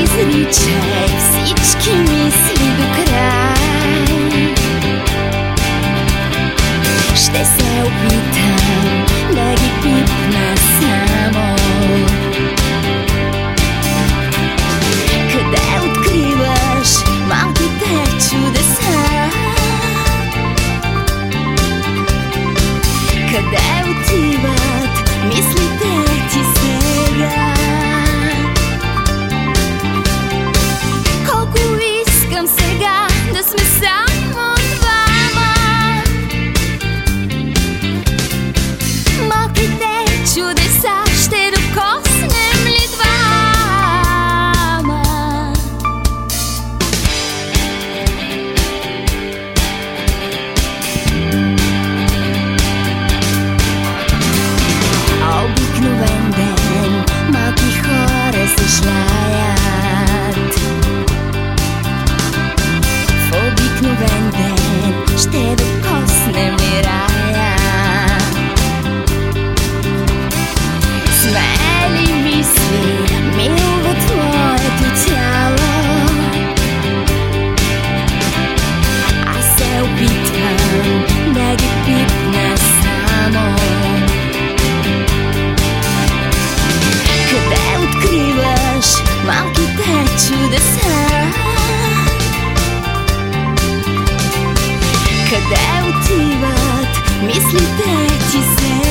Easily chase each kiss with a cry Къде отиват мислите ти се?